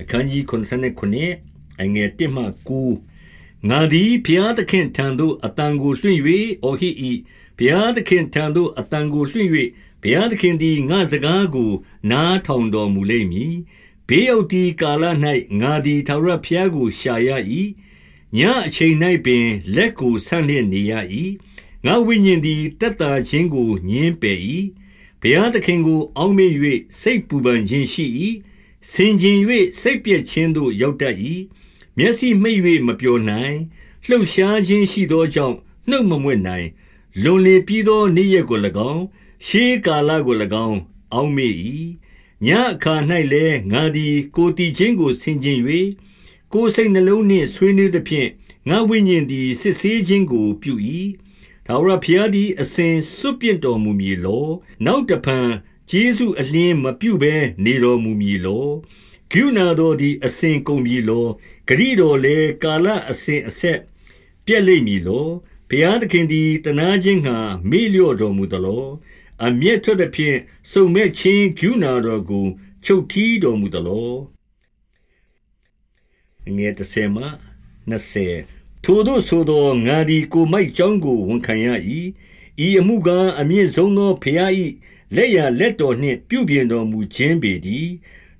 အခန်းကြီး89အငယ်1မှ9ငါသည်ဘုရားသခင်ထံသို့အတန်ကိုလွှင့်၍အော်ဟစ်၏ဘုရားသခင်ထံသို့အတန်ကိုလွှင့်၍ဘုရားသခင်သည်ငါစကားကို နားထောင်တော်မူလိမ့်မည်ဘေးရောက်ဒီကာလ၌ငါသည်သာရဘုရားကိုရှာရ၏ညအချိန်၌ပင်လက်ကိုဆန့်လျက်နေရ၏ငါဝိညာဉ်သည်တက်တာခြင်းကိုညင်းပယ်၏ဘုရားသခင်ကို အောက်မေ့၍စိတ်ပူပန်ခြင်းရှိ၏ ဆင်ခြင်၍စိတ်ပျက်ခြင်းသို့ရောက်တတ်၏မျက်စိမှိတ်၍မပျော်နိုင်လှုပ်ရှားခြင်းရှိသောကြောင့်နှုတ်မမွေ့နိုင်လွန်လေပြီးသောနေ့ရက်ကို၎င်းရှေးကာလကို၎င်း အောက်မေ့၏ညအခါ၌လည်းငါသည်ကိုတီချင်းကိုဆင်ခြင်၍ကိုယ်စိတ်နှလုံးနှင့်ဆွေးနွေးသဖြင့်ငါဝိညာဉ်သည်စစ်ဆေးခြင်းကိုပြု၏ထာဝရဘုရားသည်အစဉ်စွန့်ပစ်တော်မူမည်လော နောက်တဖန် ကျေးဇူးအလင်းမပြုဘဲနေတော်မူမည်လောကရုဏာတော်သည်အစဉ်ကုန်ပြီလောဂရိတော်လည်းကာလအစဉ်အဆက်ပြည့်လိမ့်မည်လောဘုရားသခင်သည်တနာခြင်းငှာမေ့လျော့တော်မူသလောအမျက်ထွက်သည်ဖြင့်စုံမဲ့ခြင်းကရုဏာတော်ကို ချုပ်ထီးတော်မူသလောငယ်30မှ20ထိုတို့ဆိုသောငါသည်ကိုမိုက်ကြောင်းကိုဝန်ခံရ၏ဤအမှုကားအမြင့်ဆုံးသောဖျား၏ လက်ရလက်တော်နှင့် ပြုပြင်တော်မူခြင်းပေသည်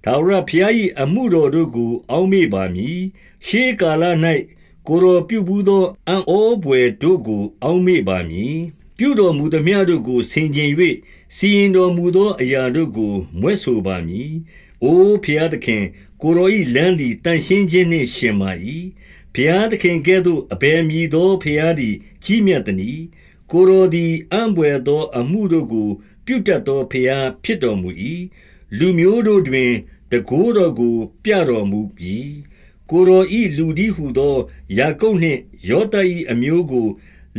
ဒါဝရဖျား၏အမှုတော်တို့ကို အောက်မေ့ပါမည် ရှေးကာလ၌ကိုရောပြုဘူးသော အံ့ဩပွေတို့ကို အောက်မေ့ပါမည် ပြုတော်မူသည်များတို့ကို ဆင်ခြင်၍စီရင်တော်မူသော အရာတို့ကိုမွဲ့ဆိုပါမည်။အိုဖျားသခင် ကိုရောဤလမ်းသည်တန်ရှင်းခြင်းနှင့်ရှင်ပါ၏။ဖျားသခင်ကဲ့သို့ အဘယ်မည်သောဖျားသည် ကြီးမြတ်သည်။ကိုရောသည် အံ့ဘွယ်သော အမှုတို့ကို ပြုတတ်သောဖျားဖြစ်တော်မူ၏။လူမျိုးတို့တွင်တကိုးတော်ကို ပြတော်မူပြီ။ကိုရောဤလူဒီဟုသော ယာကုပ်နှင့် ယောသ၏အမျိုးကို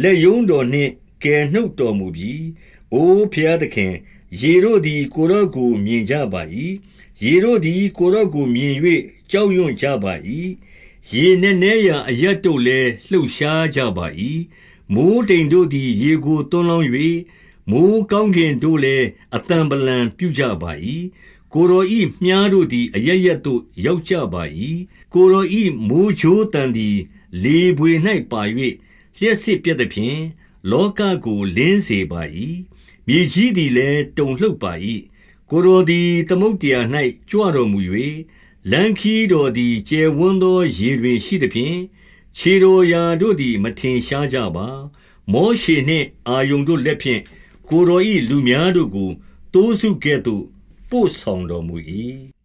လက်ယုံတော်နှင့် ကယ်နှုတ်တော်မူပြီ။အိုဖျားသခင် ရေတို့သည် ကိုရောကို မြင်ကြပါ၏ရေတို့သည် ကိုရော့ကိုမြင်၍ကြောက်ရွံ့ကြပါ၏ရေနက်နဲရာအရတ်တို့လည်း လှုပ်ရှားကြပါ၏မိုးတိမ်တို့သည် ရေကိုတွန်းလောင်း၍ မိုးကောင်းကင်တို့လည်းအတံပလံပြုကြပါ၏ကိုရောဤမြားတို့သည်အရရက်သို့ရောက်ကြပါ၏ကိုရောဤမိုးချိုးတန်သည် လေပွေ၌ပါ၍လျှက်စစ်ပြက်သည်ဖြင့်လောကကိုလင်းစေပါ၏မြေကြီးသည်လည်းတုန်လှုပ်ပါ၏ကိုယ်တော်သည်သမုဒ္ဒရာ၌ကြွတော်မူ၍လမ်းခရီးတော်သည်ကျယ်ဝန်းသောရေတွင်ရှိသဖြင့်ခြေတော်ရာတို့သည် မထင်ရှားကြပါ။မောရှေနှင့်အာရုန်တို့လက်ဖြင့် ကိုယ်တော်၏လူများတို့ကိုသိုးစုကဲ့သို့ ပို့ဆောင်တော်မူ၏။